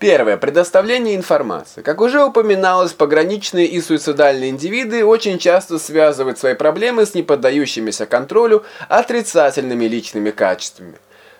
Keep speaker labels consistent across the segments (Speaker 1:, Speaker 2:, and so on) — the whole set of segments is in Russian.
Speaker 1: Первое. Предоставление информации. Как уже упоминалось, пограничные и суицидальные индивиды очень часто связывают свои проблемы с неподдающимися контролю отрицательными личными качествами.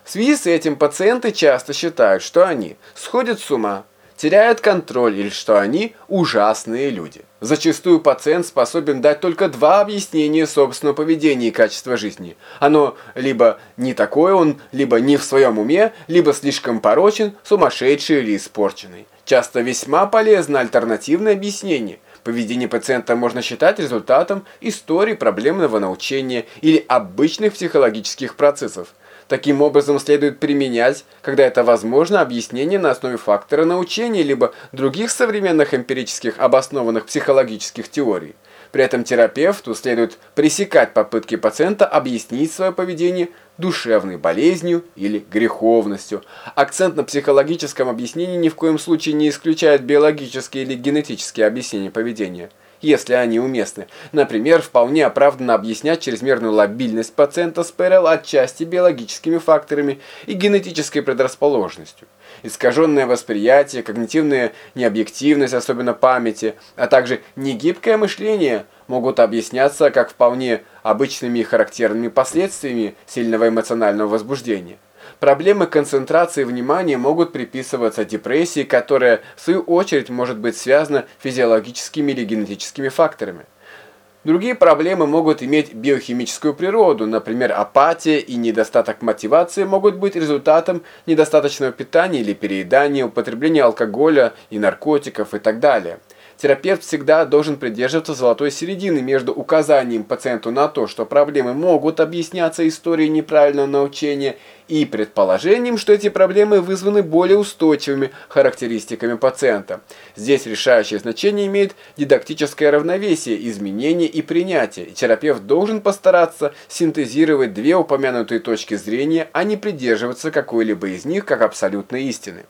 Speaker 1: В связи с этим пациенты часто считают, что они сходят с ума, теряют контроль или что они ужасные люди. Зачастую пациент способен дать только два объяснения собственного поведения и качества жизни. Оно либо не такое он, либо не в своем уме, либо слишком порочен, сумасшедший или испорченный. Часто весьма полезно альтернативное объяснение. Поведение пациента можно считать результатом истории проблемного научения или обычных психологических процессов. Таким образом, следует применять, когда это возможно, объяснение на основе фактора научения либо других современных эмпирических обоснованных психологических теорий. При этом терапевту следует пресекать попытки пациента объяснить свое поведение душевной болезнью или греховностью. Акцент на психологическом объяснении ни в коем случае не исключает биологические или генетические объяснения поведения если они уместны. Например, вполне оправданно объяснять чрезмерную лобильность пациента с ПРЛ отчасти биологическими факторами и генетической предрасположенностью. Искаженное восприятие, когнитивная необъективность, особенно памяти, а также негибкое мышление могут объясняться как вполне обычными и характерными последствиями сильного эмоционального возбуждения. Проблемы концентрации внимания могут приписываться депрессии, которая, в свою очередь, может быть связана физиологическими или генетическими факторами. Другие проблемы могут иметь биохимическую природу, например, апатия и недостаток мотивации могут быть результатом недостаточного питания или переедания, употребления алкоголя и наркотиков и так далее. Терапевт всегда должен придерживаться золотой середины между указанием пациенту на то, что проблемы могут объясняться историей неправильного научения, и предположением, что эти проблемы вызваны более устойчивыми характеристиками пациента. Здесь решающее значение имеет дидактическое равновесие, изменение и принятие, и терапевт должен постараться синтезировать две упомянутые точки зрения, а не придерживаться какой-либо из них как абсолютной истины.